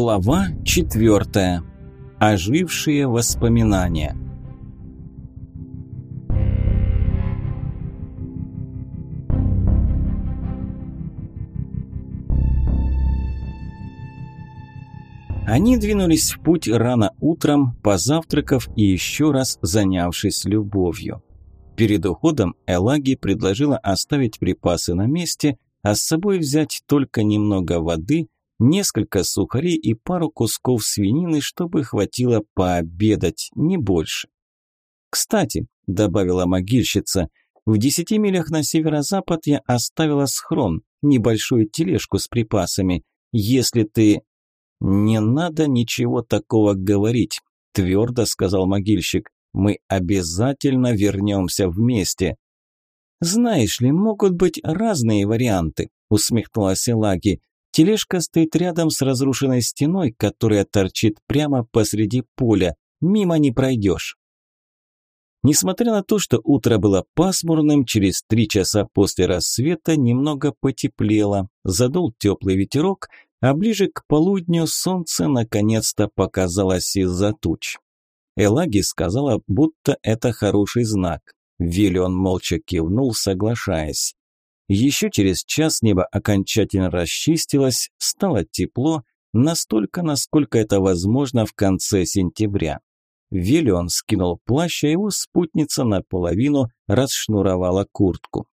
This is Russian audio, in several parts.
Глава четвертая. Ожившие воспоминания. Они двинулись в путь рано утром, позавтракав и еще раз занявшись любовью. Перед уходом Элаги предложила оставить припасы на месте, а с собой взять только немного воды – несколько сухарей и пару кусков свинины, чтобы хватило пообедать, не больше. «Кстати», – добавила могильщица, – «в десяти милях на северо-запад я оставила схрон, небольшую тележку с припасами. Если ты...» «Не надо ничего такого говорить», – твердо сказал могильщик. «Мы обязательно вернемся вместе». «Знаешь ли, могут быть разные варианты», – усмехнулась Элаги. Тележка стоит рядом с разрушенной стеной, которая торчит прямо посреди поля. Мимо не пройдешь. Несмотря на то, что утро было пасмурным, через три часа после рассвета немного потеплело, задул теплый ветерок, а ближе к полудню солнце наконец-то показалось из-за туч. Элаги сказала, будто это хороший знак. Виллион молча кивнул, соглашаясь. Еще через час небо окончательно расчистилось, стало тепло, настолько, насколько это возможно в конце сентября. Велион скинул плащ, а его спутница наполовину расшнуровала куртку.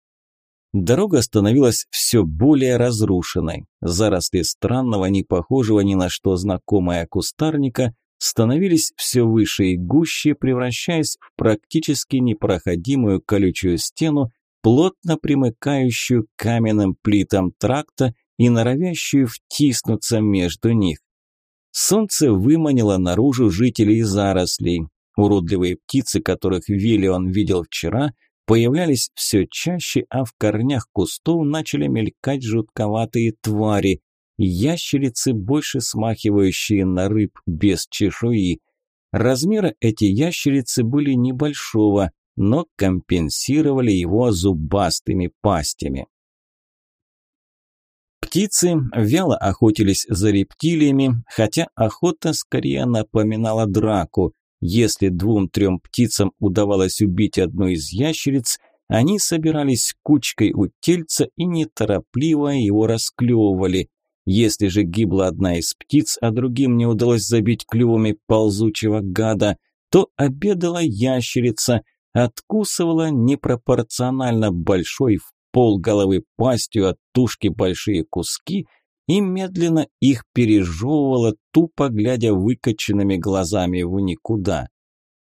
Дорога становилась все более разрушенной. Заросли странного, не похожего ни на что знакомое кустарника становились все выше и гуще, превращаясь в практически непроходимую колючую стену, плотно примыкающую к каменным плитам тракта и норовящую втиснуться между них. Солнце выманило наружу жителей зарослей. Уродливые птицы, которых Виллион видел вчера, появлялись все чаще, а в корнях кустов начали мелькать жутковатые твари, ящерицы, больше смахивающие на рыб без чешуи. Размеры эти ящерицы были небольшого, но компенсировали его зубастыми пастями. Птицы вяло охотились за рептилиями, хотя охота скорее напоминала драку. Если двум-трем птицам удавалось убить одну из ящериц, они собирались кучкой у тельца и неторопливо его расклевывали. Если же гибла одна из птиц, а другим не удалось забить клювами ползучего гада, то обедала ящерица, откусывала непропорционально большой в пол головы пастью от тушки большие куски и медленно их пережевывала, тупо глядя выкоченными глазами в никуда.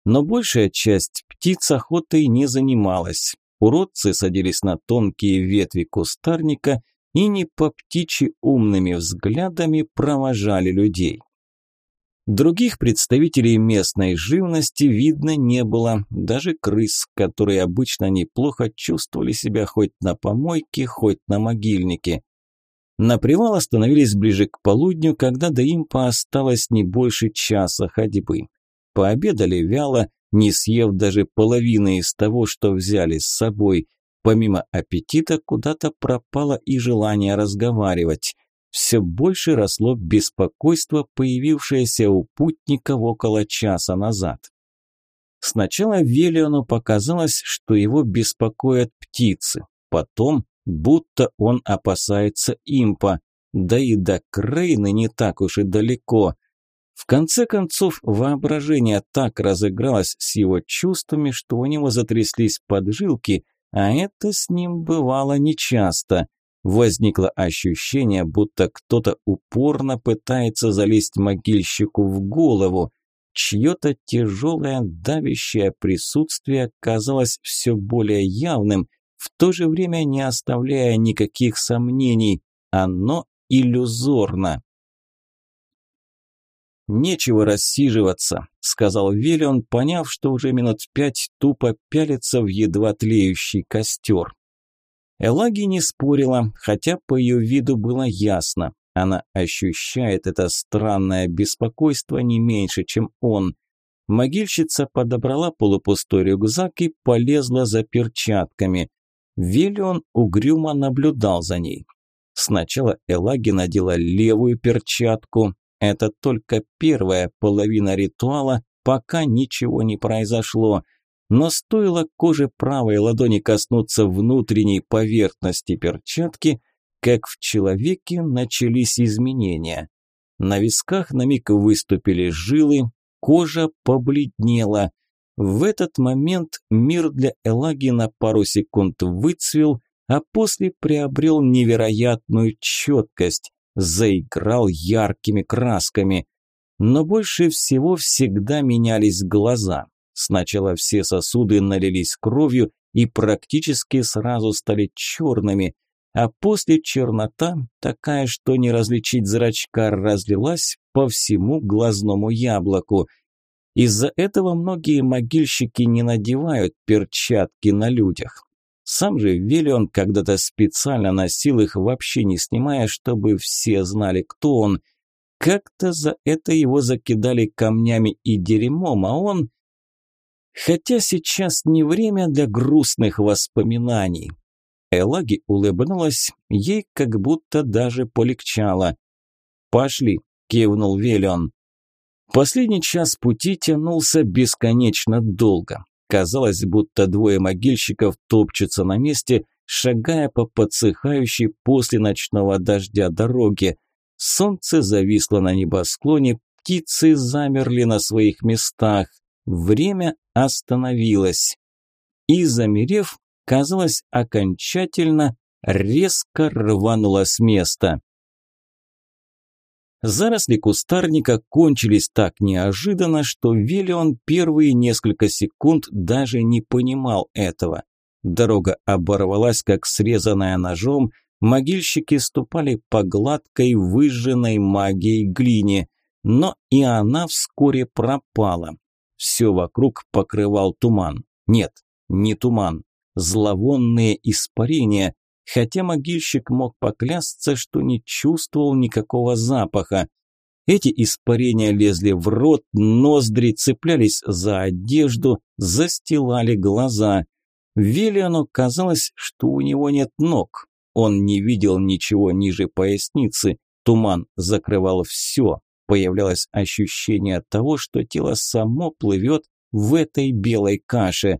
Но большая часть птиц охотой не занималась. Уродцы садились на тонкие ветви кустарника и не по птичьи умными взглядами провожали людей. Других представителей местной живности видно не было, даже крыс, которые обычно неплохо чувствовали себя хоть на помойке, хоть на могильнике. На привал остановились ближе к полудню, когда до импа осталось не больше часа ходьбы. Пообедали вяло, не съев даже половины из того, что взяли с собой. Помимо аппетита куда-то пропало и желание разговаривать все больше росло беспокойство, появившееся у путников около часа назад. Сначала Велиону показалось, что его беспокоят птицы, потом, будто он опасается импа, да и до Крейны не так уж и далеко. В конце концов, воображение так разыгралось с его чувствами, что у него затряслись поджилки, а это с ним бывало нечасто – Возникло ощущение, будто кто-то упорно пытается залезть могильщику в голову. Чье-то тяжелое давящее присутствие казалось все более явным, в то же время не оставляя никаких сомнений. Оно иллюзорно. «Нечего рассиживаться», – сказал Виллион, поняв, что уже минут пять тупо пялится в едва тлеющий костер. Элаги не спорила, хотя по ее виду было ясно. Она ощущает это странное беспокойство не меньше, чем он. Могильщица подобрала полупустой рюкзак и полезла за перчатками. Виллион угрюмо наблюдал за ней. Сначала Элаги надела левую перчатку, Это только первая половина ритуала, пока ничего не произошло. Но стоило коже правой ладони коснуться внутренней поверхности перчатки, как в человеке начались изменения. На висках на миг выступили жилы, кожа побледнела. В этот момент мир для Элаги на пару секунд выцвел, а после приобрел невероятную четкость, заиграл яркими красками. Но больше всего всегда менялись глаза. Сначала все сосуды налились кровью и практически сразу стали черными, а после чернота, такая, что не различить зрачка, разлилась по всему глазному яблоку. Из-за этого многие могильщики не надевают перчатки на людях. Сам же Велион когда-то специально носил их, вообще не снимая, чтобы все знали, кто он. Как-то за это его закидали камнями и дерьмом, а он... Хотя сейчас не время для грустных воспоминаний. Элаги улыбнулась, ей как будто даже полегчало. «Пошли», – кивнул Велион. Последний час пути тянулся бесконечно долго. Казалось, будто двое могильщиков топчутся на месте, шагая по подсыхающей после ночного дождя дороге. Солнце зависло на небосклоне, птицы замерли на своих местах. Время остановилось. И, замерев, казалось, окончательно резко рвануло с места. Заросли кустарника кончились так неожиданно, что Виллион первые несколько секунд даже не понимал этого. Дорога оборвалась, как срезанная ножом, могильщики ступали по гладкой, выжженной магией глине, но и она вскоре пропала. Все вокруг покрывал туман. Нет, не туман, зловонные испарения, хотя могильщик мог поклясться, что не чувствовал никакого запаха. Эти испарения лезли в рот, ноздри цеплялись за одежду, застилали глаза. Велиану казалось, что у него нет ног. Он не видел ничего ниже поясницы, туман закрывал все. Появлялось ощущение того, что тело само плывет в этой белой каше.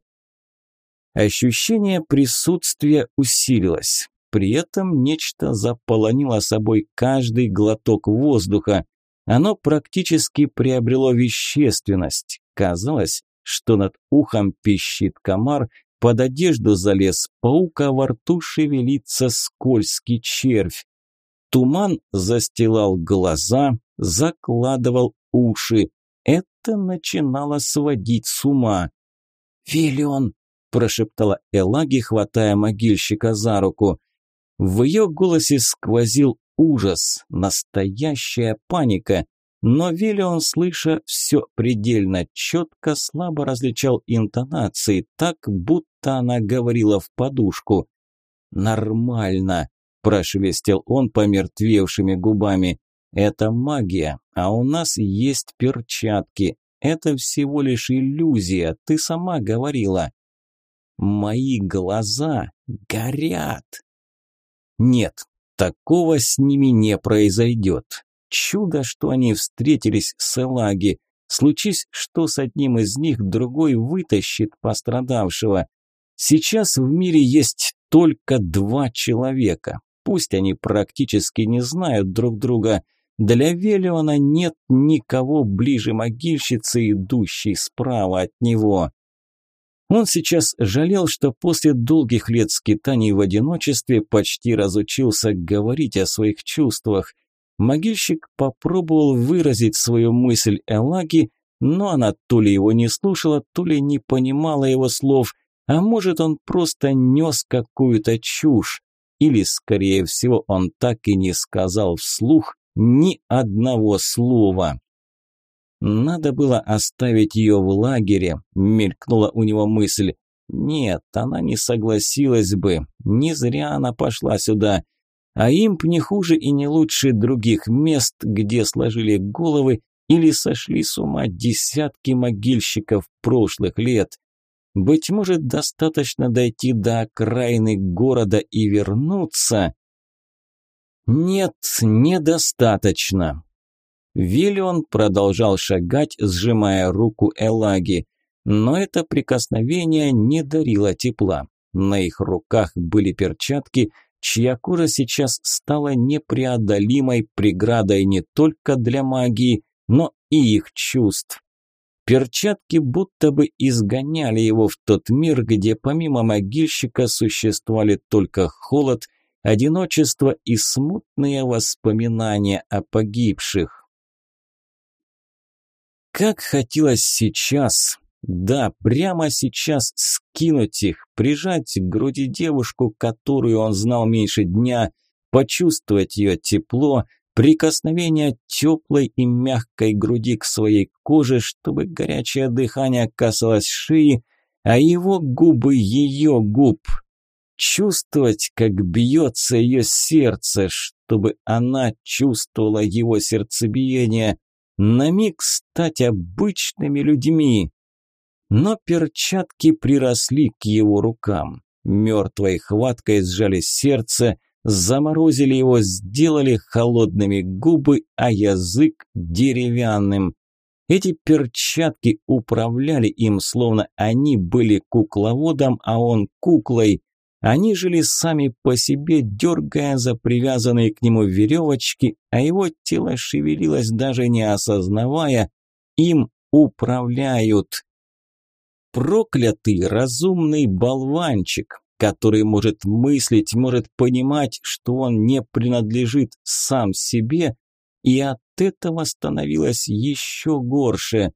Ощущение присутствия усилилось. При этом нечто заполонило собой каждый глоток воздуха. Оно практически приобрело вещественность. Казалось, что над ухом пищит комар, под одежду залез паук, а во рту шевелится скользкий червь. Туман застилал глаза, закладывал уши. Это начинало сводить с ума. «Виллион, прошептала Элаги, хватая могильщика за руку. В ее голосе сквозил ужас, настоящая паника, но Виллион, слыша все предельно четко, слабо различал интонации, так, будто она говорила в подушку. «Нормально», – прошелестел он помертвевшими губами. «Это магия, а у нас есть перчатки. Это всего лишь иллюзия, ты сама говорила». Мои глаза горят. Нет, такого с ними не произойдет. Чудо, что они встретились с Элаги. Случись, что с одним из них другой вытащит пострадавшего. Сейчас в мире есть только два человека. Пусть они практически не знают друг друга. Для Велиона нет никого ближе могильщицы, идущей справа от него. Он сейчас жалел, что после долгих лет скитаний в одиночестве почти разучился говорить о своих чувствах. Могильщик попробовал выразить свою мысль Элаги, но она то ли его не слушала, то ли не понимала его слов, а может он просто нес какую-то чушь. Или, скорее всего, он так и не сказал вслух ни одного слова. Надо было оставить ее в лагере, мелькнула у него мысль. Нет, она не согласилась бы. Не зря она пошла сюда. А имп не хуже и не лучше других мест, где сложили головы или сошли с ума десятки могильщиков прошлых лет. Быть может, достаточно дойти до окраины города и вернуться? Нет, недостаточно. Виллион продолжал шагать, сжимая руку Элаги. Но это прикосновение не дарило тепла. На их руках были перчатки, чья кожа сейчас стала непреодолимой преградой не только для магии, но и их чувств. Перчатки будто бы изгоняли его в тот мир, где помимо могильщика существовали только холод, одиночество и смутные воспоминания о погибших. Как хотелось сейчас, да, прямо сейчас скинуть их, прижать к груди девушку, которую он знал меньше дня, почувствовать ее тепло, прикосновение теплой и мягкой груди к своей коже, чтобы горячее дыхание касалось шеи, а его губы ее губ. Чувствовать, как бьется ее сердце, чтобы она чувствовала его сердцебиение, на миг стать обычными людьми. Но перчатки приросли к его рукам. Мертвой хваткой сжали сердце, заморозили его, сделали холодными губы, а язык деревянным. Эти перчатки управляли им, словно они были кукловодом, а он куклой. Они жили сами по себе, дергая за привязанные к нему веревочки, а его тело шевелилось, даже не осознавая, им управляют проклятый разумный болванчик, который может мыслить, может понимать, что он не принадлежит сам себе, и от этого становилось еще горше.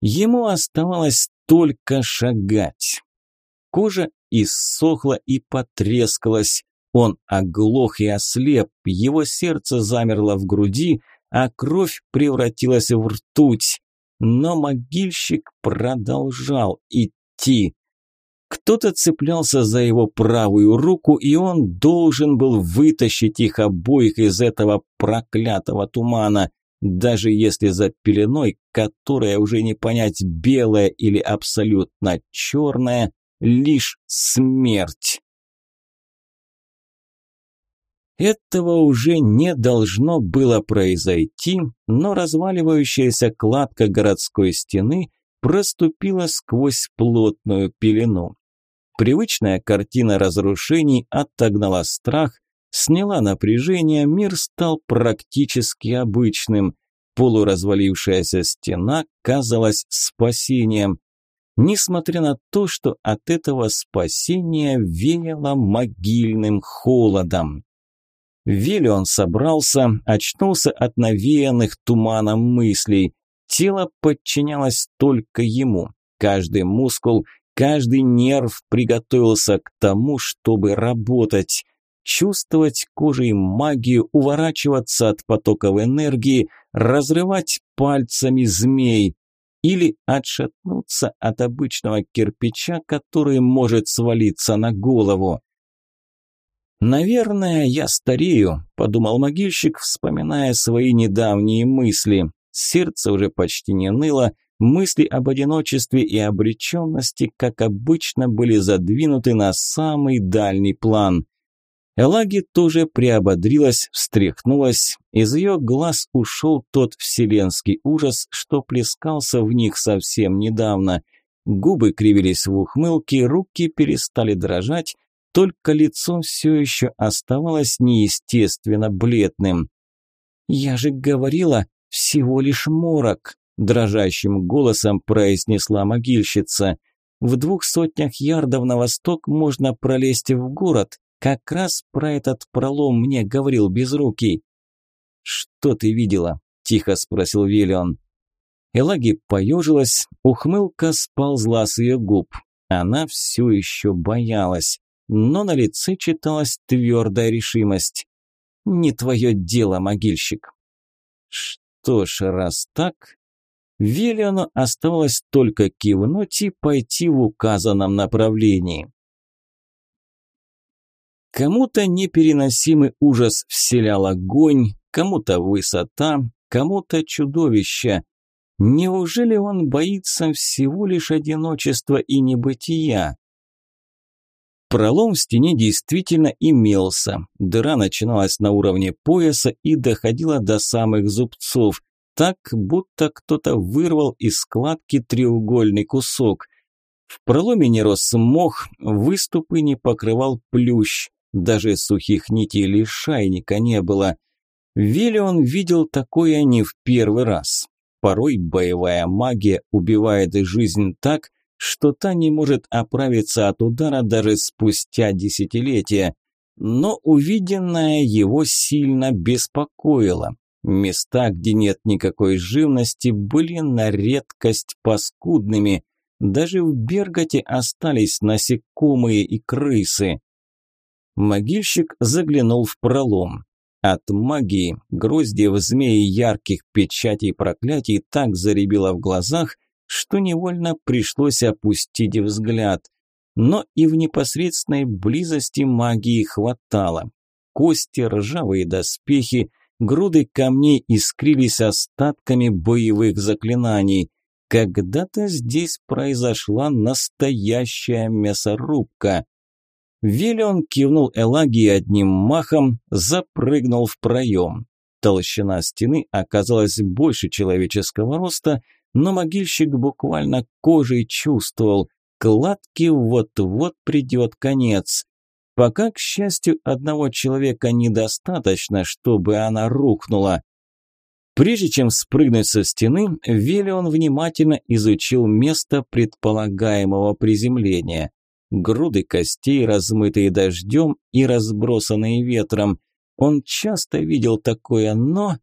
Ему оставалось только шагать. Кожа иссохла и потрескалась. Он оглох и ослеп, его сердце замерло в груди, а кровь превратилась в ртуть. Но могильщик продолжал идти. Кто-то цеплялся за его правую руку, и он должен был вытащить их обоих из этого проклятого тумана, даже если за пеленой, которая уже не понять белая или абсолютно черная, лишь смерть. Этого уже не должно было произойти, но разваливающаяся кладка городской стены проступила сквозь плотную пелену. Привычная картина разрушений отогнала страх, сняла напряжение, мир стал практически обычным. Полуразвалившаяся стена казалась спасением. Несмотря на то, что от этого спасения веяло могильным холодом. Велион собрался, очнулся от навеянных туманом мыслей. Тело подчинялось только ему. Каждый мускул, каждый нерв приготовился к тому, чтобы работать. Чувствовать кожей магию, уворачиваться от потоков энергии, разрывать пальцами змей. Или отшатнуться от обычного кирпича, который может свалиться на голову. «Наверное, я старею», – подумал могильщик, вспоминая свои недавние мысли. Сердце уже почти не ныло, мысли об одиночестве и обреченности, как обычно, были задвинуты на самый дальний план. Элаги тоже приободрилась, встряхнулась, из ее глаз ушел тот вселенский ужас, что плескался в них совсем недавно. Губы кривились в ухмылке, руки перестали дрожать, только лицо все еще оставалось неестественно бледным. «Я же говорила, всего лишь морок», – дрожащим голосом произнесла могильщица. «В двух сотнях ярдов на восток можно пролезть в город. Как раз про этот пролом мне говорил Безрукий». «Что ты видела?» – тихо спросил Виллион. Элаги поежилась, ухмылка сползла с ее губ. Она все еще боялась но на лице читалась твердая решимость. «Не твое дело, могильщик». Что ж, раз так, Виллиану оставалось только кивнуть и пойти в указанном направлении. Кому-то непереносимый ужас вселял огонь, кому-то высота, кому-то чудовище. Неужели он боится всего лишь одиночества и небытия? Пролом в стене действительно имелся. Дыра начиналась на уровне пояса и доходила до самых зубцов, так, будто кто-то вырвал из складки треугольный кусок. В проломе не рос мох, выступы не покрывал плющ, даже сухих нитей или шайника не было. Велион видел такое не в первый раз. Порой боевая магия убивает жизнь так, что та не может оправиться от удара даже спустя десятилетия. Но увиденное его сильно беспокоило. Места, где нет никакой живности, были на редкость паскудными. Даже в Берготе остались насекомые и крысы. Могильщик заглянул в пролом. От магии, гроздьев змеи ярких печатей проклятий так заребило в глазах, что невольно пришлось опустить взгляд. Но и в непосредственной близости магии хватало. Кости, ржавые доспехи, груды камней искрились остатками боевых заклинаний. Когда-то здесь произошла настоящая мясорубка. Велион кивнул Элагии одним махом, запрыгнул в проем. Толщина стены оказалась больше человеческого роста, но могильщик буквально кожей чувствовал, кладке вот-вот придет конец. Пока, к счастью, одного человека недостаточно, чтобы она рухнула. Прежде чем спрыгнуть со стены, Велион внимательно изучил место предполагаемого приземления. Груды костей, размытые дождем и разбросанные ветром. Он часто видел такое, но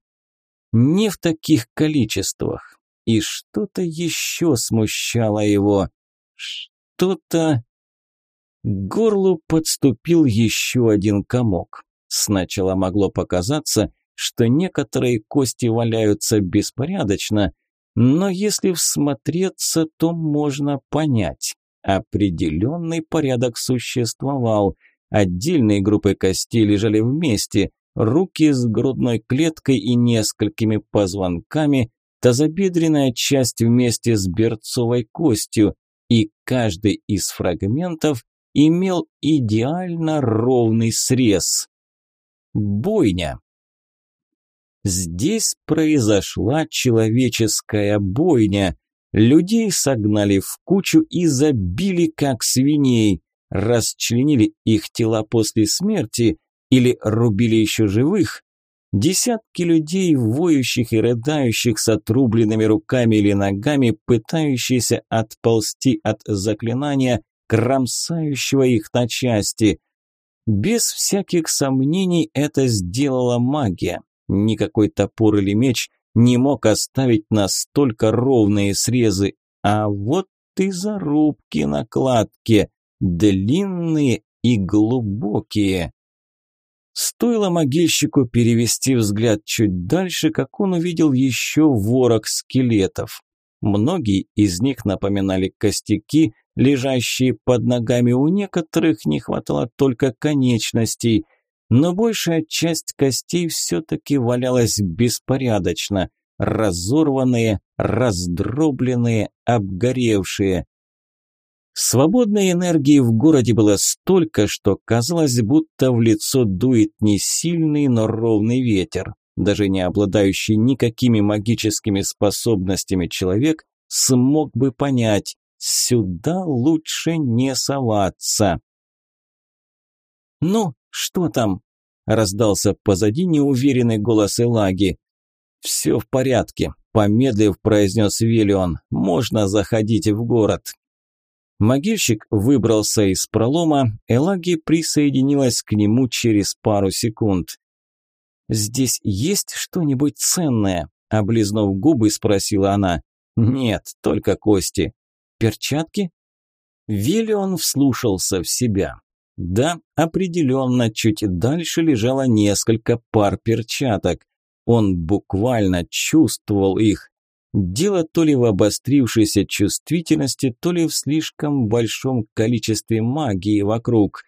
не в таких количествах. И что-то еще смущало его. Что-то... К горлу подступил еще один комок. Сначала могло показаться, что некоторые кости валяются беспорядочно, но если всмотреться, то можно понять. Определенный порядок существовал. Отдельные группы костей лежали вместе, руки с грудной клеткой и несколькими позвонками, тазобедренная часть вместе с берцовой костью, и каждый из фрагментов имел идеально ровный срез. Бойня. Здесь произошла человеческая бойня. Людей согнали в кучу и забили как свиней, расчленили их тела после смерти или рубили еще живых, Десятки людей, воющих и рыдающих с отрубленными руками или ногами, пытающиеся отползти от заклинания, кромсающего их на части. Без всяких сомнений это сделала магия. Никакой топор или меч не мог оставить настолько ровные срезы. А вот и зарубки на кладке, длинные и глубокие. Стоило могильщику перевести взгляд чуть дальше, как он увидел еще ворог скелетов. Многие из них напоминали костяки, лежащие под ногами, у некоторых не хватало только конечностей, но большая часть костей все-таки валялась беспорядочно, разорванные, раздробленные, обгоревшие. Свободной энергии в городе было столько, что казалось, будто в лицо дует не сильный, но ровный ветер. Даже не обладающий никакими магическими способностями человек смог бы понять, сюда лучше не соваться. «Ну, что там?» – раздался позади неуверенный голос Элаги. «Все в порядке», – помедлив произнес Велион. «Можно заходить в город. Могильщик выбрался из пролома, Элаги присоединилась к нему через пару секунд. «Здесь есть что-нибудь ценное?» – облизнув губы, спросила она. «Нет, только кости». «Перчатки?» Виллион вслушался в себя. Да, определенно, чуть дальше лежало несколько пар перчаток. Он буквально чувствовал их. Дело то ли в обострившейся чувствительности, то ли в слишком большом количестве магии вокруг.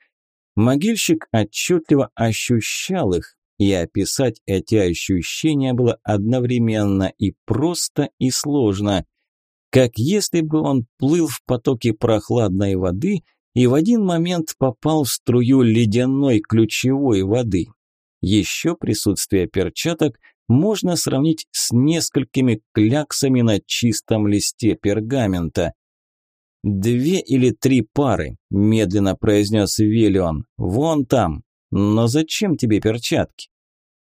Могильщик отчетливо ощущал их, и описать эти ощущения было одновременно и просто, и сложно. Как если бы он плыл в потоке прохладной воды и в один момент попал в струю ледяной ключевой воды. Еще присутствие перчаток можно сравнить с несколькими кляксами на чистом листе пергамента. «Две или три пары», – медленно произнес Велион. «Вон там. Но зачем тебе перчатки?»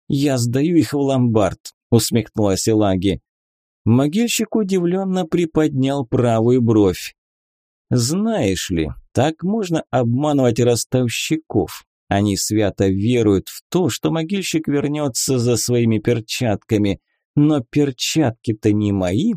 «Я сдаю их в ломбард», – усмехнулась Элаги. Могильщик удивленно приподнял правую бровь. «Знаешь ли, так можно обманывать ростовщиков. Они свято веруют в то, что могильщик вернется за своими перчатками. Но перчатки-то не мои.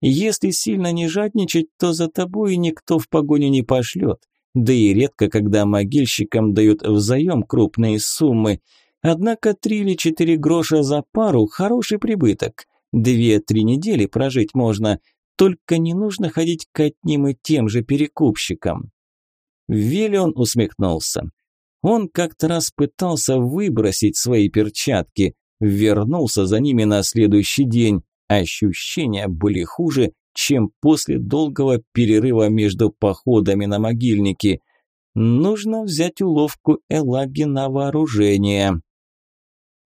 Если сильно не жадничать, то за тобой никто в погоню не пошлет. Да и редко, когда могильщикам дают взаем крупные суммы. Однако три или четыре гроша за пару – хороший прибыток. Две-три недели прожить можно, только не нужно ходить к одним и тем же перекупщикам. Виллион усмехнулся. Он как-то раз пытался выбросить свои перчатки, вернулся за ними на следующий день. Ощущения были хуже, чем после долгого перерыва между походами на могильники. Нужно взять уловку Элаги на вооружение.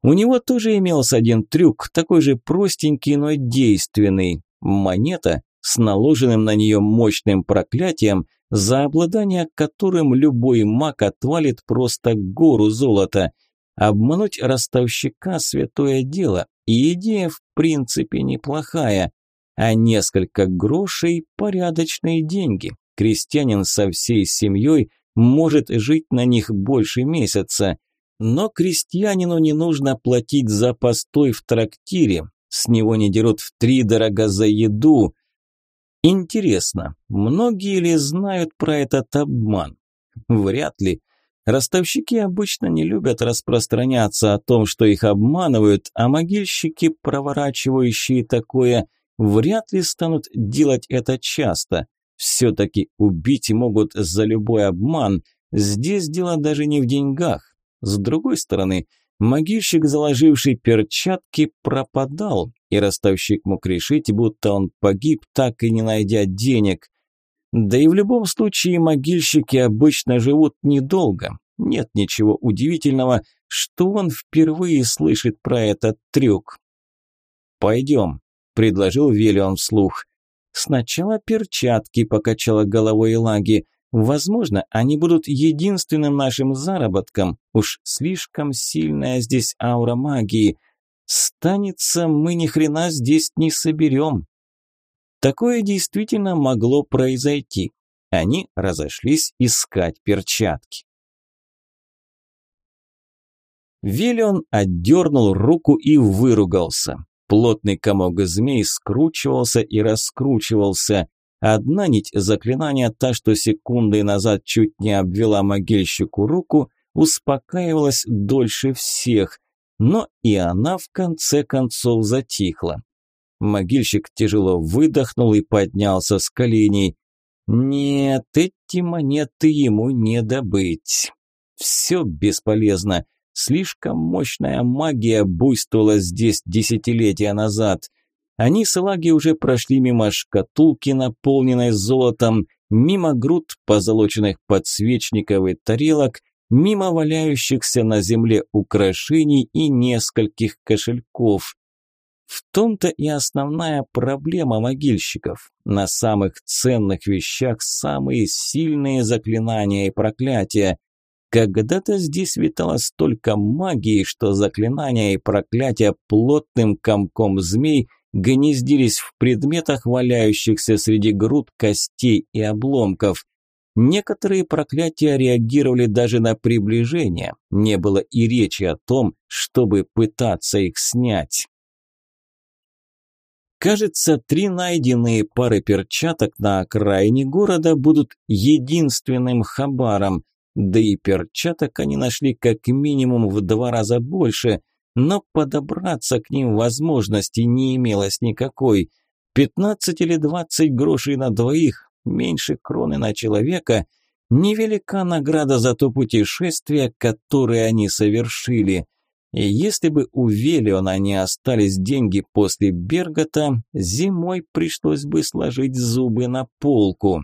У него тоже имелся один трюк, такой же простенький, но действенный. Монета с наложенным на нее мощным проклятием, за обладание которым любой маг отвалит просто гору золота. Обмануть ростовщика – святое дело, и идея в принципе неплохая. А несколько грошей – порядочные деньги. Крестьянин со всей семьей может жить на них больше месяца. Но крестьянину не нужно платить за постой в трактире, с него не дерут в три дорого за еду. Интересно, многие ли знают про этот обман? Вряд ли. Ростовщики обычно не любят распространяться о том, что их обманывают, а могильщики, проворачивающие такое, вряд ли станут делать это часто. Все-таки убить могут за любой обман. Здесь дело даже не в деньгах. С другой стороны, могильщик, заложивший перчатки, пропадал, и ростовщик мог решить, будто он погиб, так и не найдя денег. Да и в любом случае могильщики обычно живут недолго. Нет ничего удивительного, что он впервые слышит про этот трюк. «Пойдем», – предложил Велион вслух. «Сначала перчатки», – покачала головой Лаги. Возможно, они будут единственным нашим заработком. Уж слишком сильная здесь аура магии. Станется, мы ни хрена здесь не соберем. Такое действительно могло произойти. Они разошлись искать перчатки. Велион отдернул руку и выругался. Плотный комок змей скручивался и раскручивался. Одна нить заклинания, та, что секунды назад чуть не обвела могильщику руку, успокаивалась дольше всех, но и она в конце концов затихла. Могильщик тяжело выдохнул и поднялся с коленей. Нет, эти монеты ему не добыть. Все бесполезно. Слишком мощная магия буйствовала здесь десятилетия назад – они с Элаги уже прошли мимо шкатулки, наполненной золотом, мимо груд позолоченных подсвечников и тарелок, мимо валяющихся на земле украшений и нескольких кошельков. В том-то и основная проблема могильщиков. На самых ценных вещах самые сильные заклинания и проклятия. Когда-то здесь витало столько магии, что заклинания и проклятия плотным комком змей – гнездились в предметах, валяющихся среди груд костей и обломков. Некоторые проклятия реагировали даже на приближение, не было и речи о том, чтобы пытаться их снять. Кажется, три найденные пары перчаток на окраине города будут единственным хабаром, да и перчаток они нашли как минимум в два раза больше – но подобраться к ним возможности не имелось никакой. Пятнадцать или двадцать грошей на двоих, меньше кроны на человека – невелика награда за то путешествие, которое они совершили. И если бы у Велиона не остались деньги после Бергота, зимой пришлось бы сложить зубы на полку.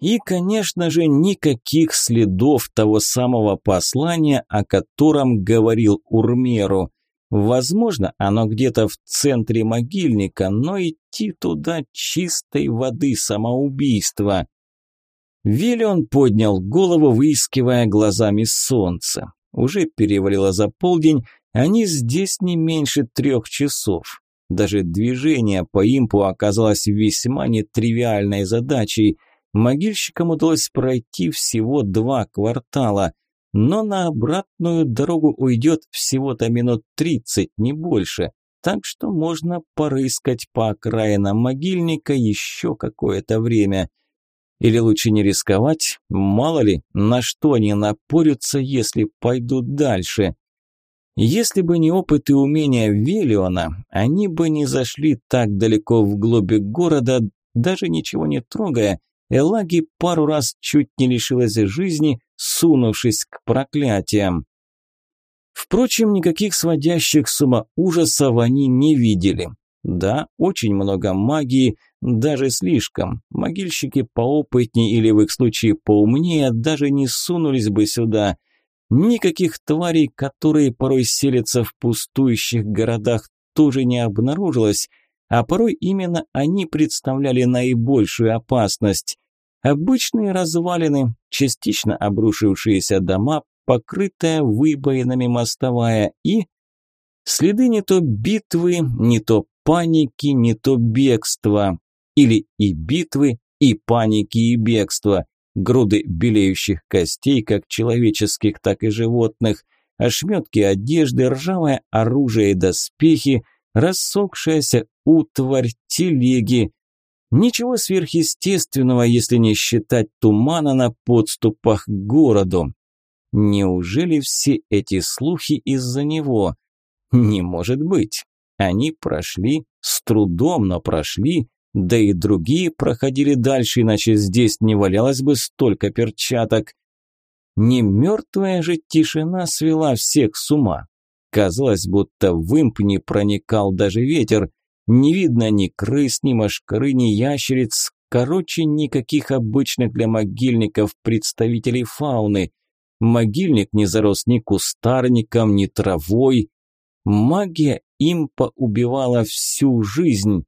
И, конечно же, никаких следов того самого послания, о котором говорил Урмеру. Возможно, оно где-то в центре могильника, но идти туда чистой воды самоубийство. Виллион поднял голову, выискивая глазами солнце. Уже перевалило за полдень, они здесь не меньше трех часов. Даже движение по импу оказалось весьма нетривиальной задачей. Могильщикам удалось пройти всего два квартала, но на обратную дорогу уйдет всего-то минут тридцать, не больше, так что можно порыскать по окраинам могильника еще какое-то время. Или лучше не рисковать, мало ли, на что они напорются, если пойдут дальше. Если бы не опыт и умения Велиона, они бы не зашли так далеко вглубь города, даже ничего не трогая. Элаги пару раз чуть не лишилась жизни, сунувшись к проклятиям. Впрочем, никаких сводящих с ума ужасов они не видели. Да, очень много магии, даже слишком. Могильщики поопытнее или в их случае поумнее даже не сунулись бы сюда. Никаких тварей, которые порой селятся в пустующих городах, тоже не обнаружилось, а порой именно они представляли наибольшую опасность. Обычные развалины, частично обрушившиеся дома, покрытая выбоинами мостовая и... Следы не то битвы, не то паники, не то бегства. Или и битвы, и паники, и бегства. Груды белеющих костей, как человеческих, так и животных. Ошметки одежды, ржавое оружие и доспехи, рассохшаяся утварь, телеги. Ничего сверхъестественного, если не считать тумана на подступах к городу. Неужели все эти слухи из-за него? Не может быть. Они прошли, с трудом, но прошли, да и другие проходили дальше, иначе здесь не валялось бы столько перчаток. Не мертвая же тишина свела всех с ума. Казалось, будто в имп не проникал даже ветер. Не видно ни крыс, ни мошкары, ни ящериц. Короче, никаких обычных для могильников представителей фауны. Могильник не зарос ни кустарником, ни травой. Магия импа убивала всю жизнь.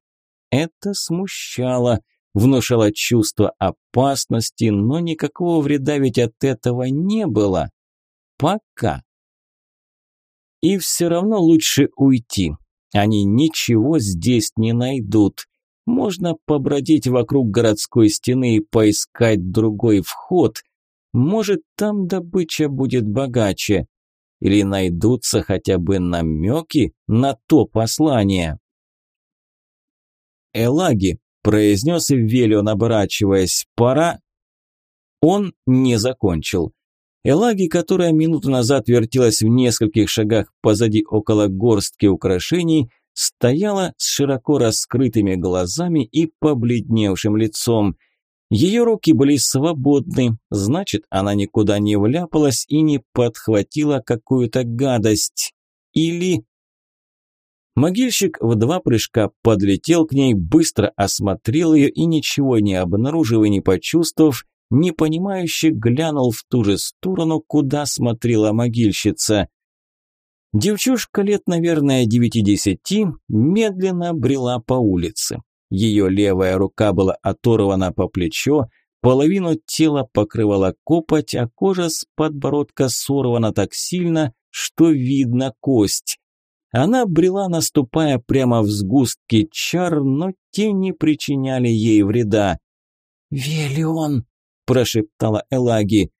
Это смущало, внушало чувство опасности, но никакого вреда ведь от этого не было. Пока. И все равно лучше уйти. Они ничего здесь не найдут. Можно побродить вокруг городской стены и поискать другой вход. Может, там добыча будет богаче. Или найдутся хотя бы намеки на то послание. «Элаги», – произнес Велион, оборачиваясь, – «пора». Он не закончил. Элаги, которая минуту назад вертелась в нескольких шагах позади около горстки украшений, стояла с широко раскрытыми глазами и побледневшим лицом. Ее руки были свободны, значит, она никуда не вляпалась и не подхватила какую-то гадость. Или Могильщик в два прыжка подлетел к ней, быстро осмотрел ее и, ничего не обнаружив и не почувствовав, непонимающе глянул в ту же сторону, куда смотрела могильщица. Девчушка лет, наверное, девяти-десяти, медленно брела по улице. Ее левая рука была оторвана по плечо, половину тела покрывала копоть, а кожа с подбородка сорвана так сильно, что видно кость. Она брела, наступая прямо в сгустки чар, но те не причиняли ей вреда. «Велион!» – прошептала Элаги.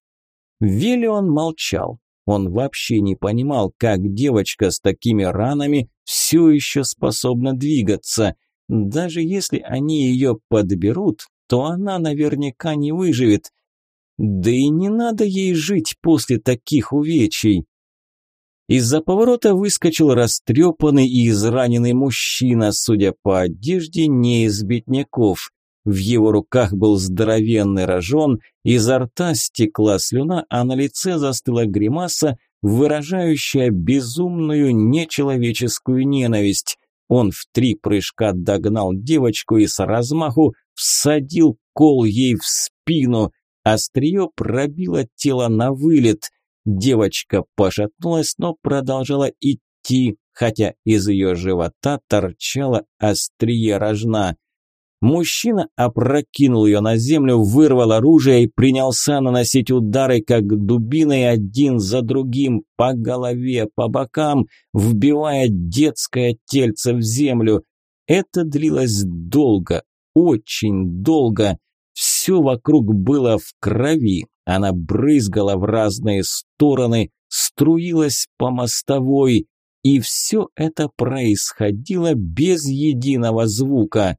Велион молчал. Он вообще не понимал, как девочка с такими ранами все еще способна двигаться. Даже если они ее подберут, то она наверняка не выживет. Да и не надо ей жить после таких увечий. Из-за поворота выскочил растрепанный и израненный мужчина, судя по одежде, не из бедняков. В его руках был здоровенный рожон, изо рта стекла слюна, а на лице застыла гримаса, выражающая безумную нечеловеческую ненависть. Он в три прыжка догнал девочку и с размаху всадил кол ей в спину. Острие пробило тело на вылет. Девочка пошатнулась, но продолжала идти, хотя из ее живота торчало острие рожна. Мужчина опрокинул ее на землю, вырвал оружие и принялся наносить удары, как дубиной, один за другим, по голове, по бокам, вбивая детское тельце в землю. Это длилось долго, очень долго. Все вокруг было в крови. Она брызгала в разные стороны, струилась по мостовой. И все это происходило без единого звука.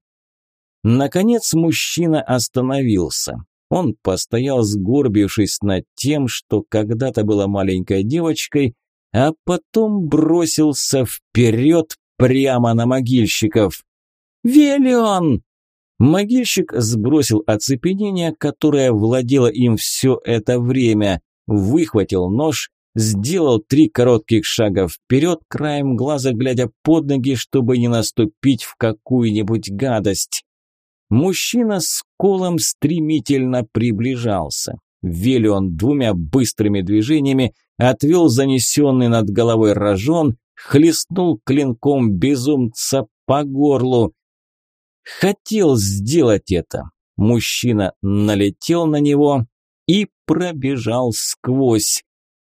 Наконец мужчина остановился. Он постоял, сгорбившись над тем, что когда-то была маленькой девочкой, а потом бросился вперед прямо на могильщиков. «Велион!» Могильщик сбросил оцепенение, которое владело им все это время, выхватил нож, сделал три коротких шага вперед, краем глаза глядя под ноги, чтобы не наступить в какую-нибудь гадость. Мужчина с колом стремительно приближался. Велион двумя быстрыми движениями отвел занесенный над головой рожон, хлестнул клинком безумца по горлу. Хотел сделать это. Мужчина налетел на него и пробежал сквозь.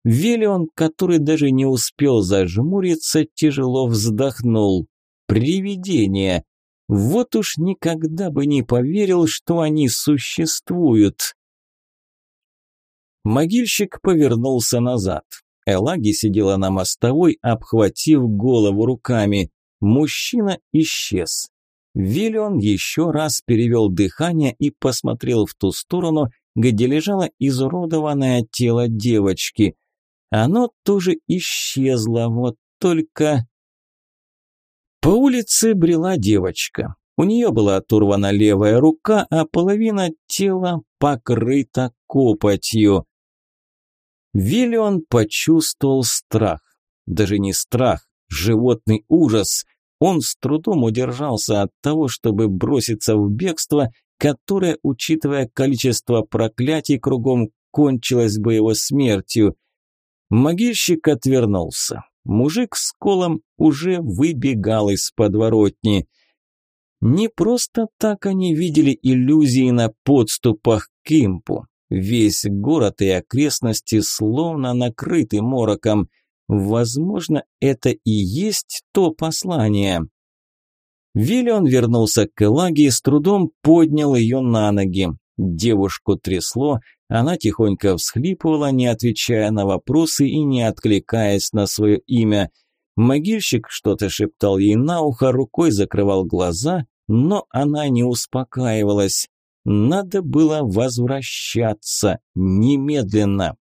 Велион, который даже не успел зажмуриться, тяжело вздохнул. Привидение. Вот уж никогда бы не поверил, что они существуют. Могильщик повернулся назад. Элаги сидела на мостовой, обхватив голову руками. Мужчина исчез. Виллион еще раз перевел дыхание и посмотрел в ту сторону, где лежало изуродованное тело девочки. Оно тоже исчезло, вот только... По улице брела девочка. У нее была оторвана левая рука, а половина тела покрыта копотью. Виллион почувствовал страх. Даже не страх, животный ужас. Он с трудом удержался от того, чтобы броситься в бегство, которое, учитывая количество проклятий кругом, кончилось бы его смертью. Могильщик отвернулся. Мужик с колом уже выбегал из подворотни. Не просто так они видели иллюзии на подступах к импу. Весь город и окрестности словно накрыты мороком. Возможно, это и есть то послание. Виллион вернулся к Элаге и с трудом поднял ее на ноги. Девушку трясло, она тихонько всхлипывала, не отвечая на вопросы и не откликаясь на свое имя. Могильщик что-то шептал ей на ухо, рукой закрывал глаза, но она не успокаивалась. Надо было возвращаться немедленно.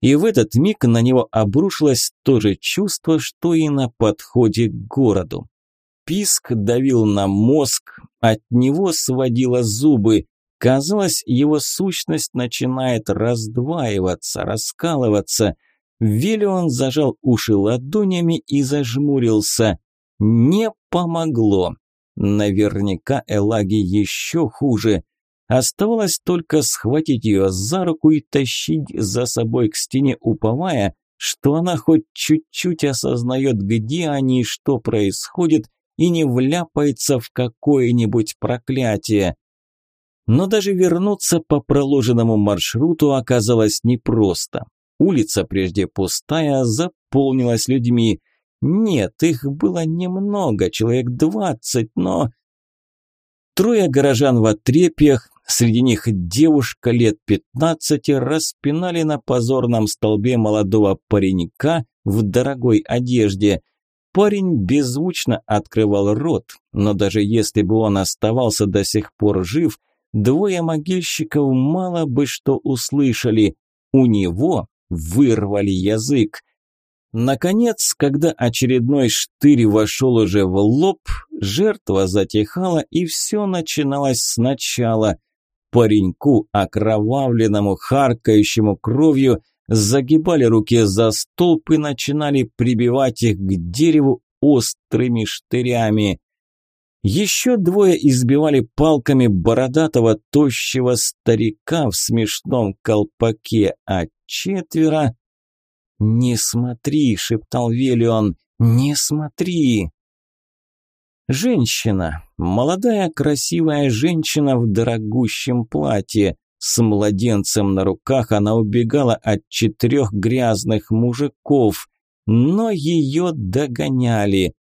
И в этот миг на него обрушилось то же чувство, что и на подходе к городу. Писк давил на мозг, от него сводило зубы. Казалось, его сущность начинает раздваиваться, раскалываться. Велион зажал уши ладонями и зажмурился. Не помогло. Наверняка Элаги еще хуже. Оставалось только схватить ее за руку и тащить за собой к стене, уповая, что она хоть чуть-чуть осознает, где они и что происходит, и не вляпается в какое-нибудь проклятие. Но даже вернуться по проложенному маршруту оказалось непросто. Улица, прежде пустая, заполнилась людьми. Нет, их было немного, человек двадцать, но... Трое горожан в отрепьях, среди них девушка лет пятнадцати, распинали на позорном столбе молодого паренька в дорогой одежде. Парень беззвучно открывал рот, но даже если бы он оставался до сих пор жив, двое могильщиков мало бы что услышали. У него вырвали язык. Наконец, когда очередной штырь вошел уже в лоб, жертва затихала и все начиналось сначала. Пареньку, окровавленному, харкающему кровью, загибали руки за столб и начинали прибивать их к дереву острыми штырями. Еще двое избивали палками бородатого тощего старика в смешном колпаке, а четверо... «Не смотри», — шептал Велион, — «не смотри». Женщина, молодая красивая женщина в дорогущем платье, с младенцем на руках она убегала от четырех грязных мужиков, но ее догоняли.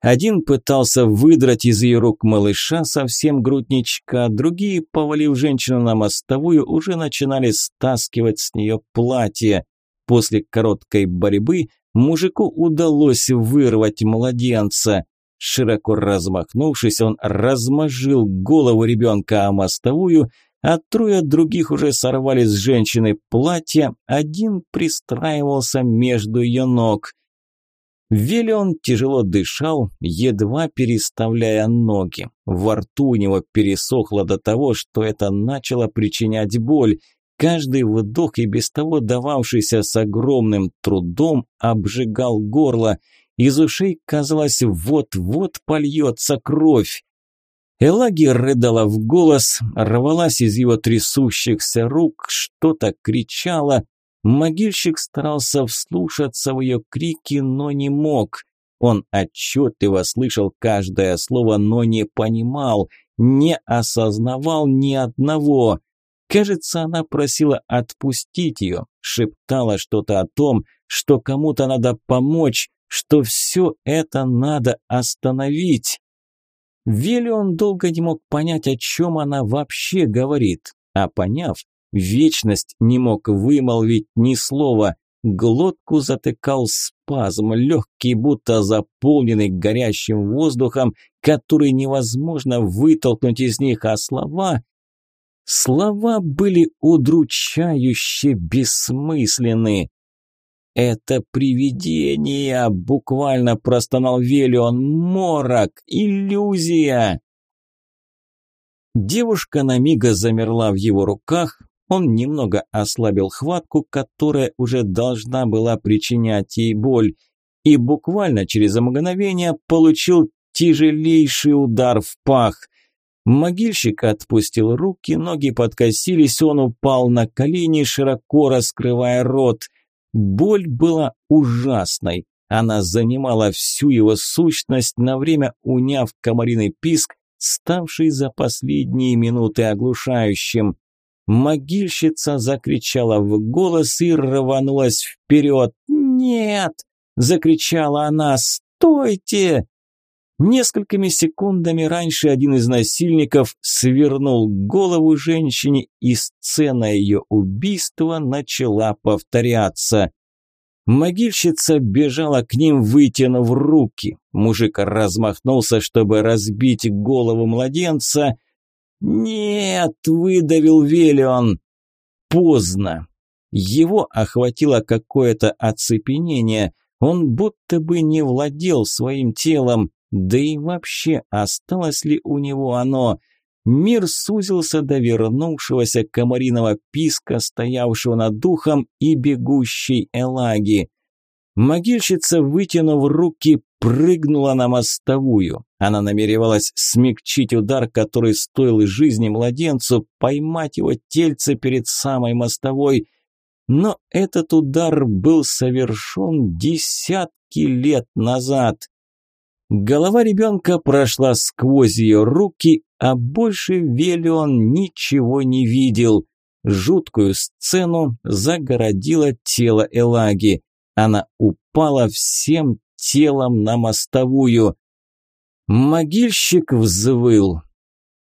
Один пытался выдрать из ее рук малыша совсем грудничка, другие, повалив женщину на мостовую, уже начинали стаскивать с нее платье. После короткой борьбы мужику удалось вырвать младенца. Широко размахнувшись, он размажил голову ребенка о мостовую, а трое других уже сорвали с женщины платье, один пристраивался между ее ног. Велион тяжело дышал, едва переставляя ноги. Во рту у него пересохло до того, что это начало причинять боль. Каждый вдох и без того дававшийся с огромным трудом обжигал горло – из ушей, казалось, вот-вот польется кровь. Элаги рыдала в голос, рвалась из его трясущихся рук, что-то кричала. Могильщик старался вслушаться в ее крики, но не мог. Он отчетливо слышал каждое слово, но не понимал, не осознавал ни одного. Кажется, она просила отпустить ее, шептала что-то о том, что кому-то надо помочь, что все это надо остановить. Велион долго не мог понять, о чем она вообще говорит, а поняв, вечность не мог вымолвить ни слова, глотку затыкал спазм, легкий, будто заполненный горящим воздухом, который невозможно вытолкнуть из них, а слова... Слова были удручающе бессмысленны. «Это привидение!» – буквально простонал Велион. «Морок! Иллюзия!» Девушка на мига замерла в его руках, он немного ослабил хватку, которая уже должна была причинять ей боль, и буквально через мгновение получил тяжелейший удар в пах. Могильщик отпустил руки, ноги подкосились, он упал на колени, широко раскрывая рот – Боль была ужасной. Она занимала всю его сущность, на время уняв комариный писк, ставший за последние минуты оглушающим. Могильщица закричала в голос и рванулась вперед. «Нет!» – закричала она. «Стойте!» Несколькими секундами раньше один из насильников свернул голову женщине, и сцена ее убийства начала повторяться. Могильщица бежала к ним, вытянув руки. Мужик размахнулся, чтобы разбить голову младенца. «Нет!» – выдавил Велион. Поздно. Его охватило какое-то оцепенение. Он будто бы не владел своим телом. Да и вообще, осталось ли у него оно? Мир сузился до вернувшегося комариного писка, стоявшего над духом и бегущей Элаги. Могильщица, вытянув руки, прыгнула на мостовую. Она намеревалась смягчить удар, который стоил жизни младенцу, поймать его тельце перед самой мостовой. Но этот удар был совершен десятки лет назад. Голова ребенка прошла сквозь ее руки, а больше Велион ничего не видел. Жуткую сцену загородило тело Элаги. Она упала всем телом на мостовую. Могильщик взвыл.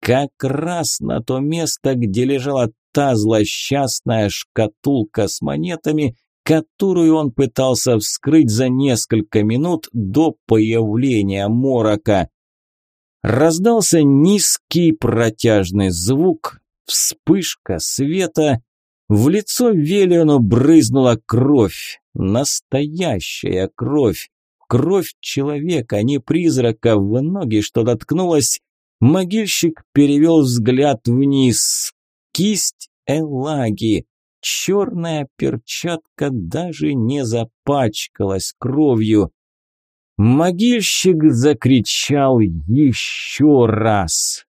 Как раз на то место, где лежала та злосчастная шкатулка с монетами, которую он пытался вскрыть за несколько минут до появления морока. Раздался низкий протяжный звук, вспышка света, в лицо Велиону брызнула кровь, настоящая кровь, кровь человека, а не призрака, в ноги что доткнулось. Могильщик перевел взгляд вниз. Кисть Элаги. Черная перчатка даже не запачкалась кровью. Могильщик закричал еще раз.